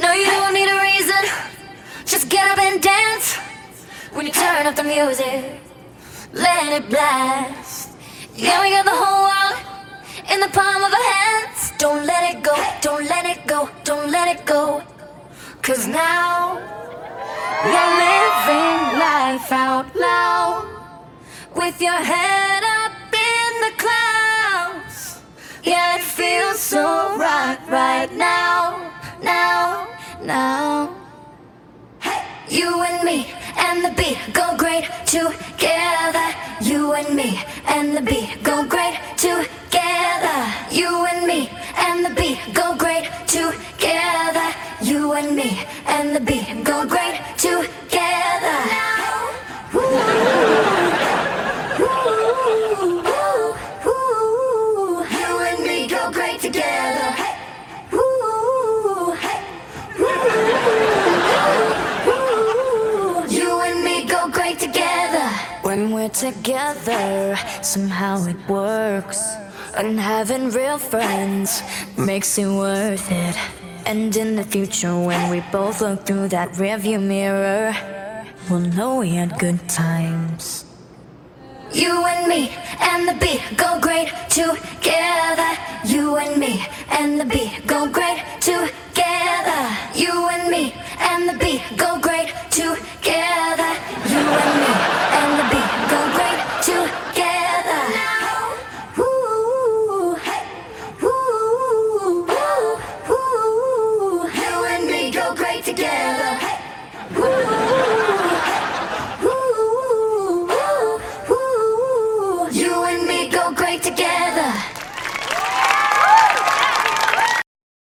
No, you don't need a reason. Just get up and dance. When you turn up the music, let it blast. Yeah, we got the whole world in the palm of our hands. Don't let it go, don't let it go, don't let it go. Cause now we're living life out loud with your hands. Now. You and me and the beat go great together. You and me and the beat go great together. You and me and the beat go great together. You and me and the beat go great together. Ooh, ooh, ooh, ooh. You and me go great together. When we're together, somehow it works. And having real friends makes it worth it. And in the future, when we both look through that rearview mirror, we'll know we had good times. You and me and the beat go great together. You and me and the beat go great together. You and me and the beat go great together.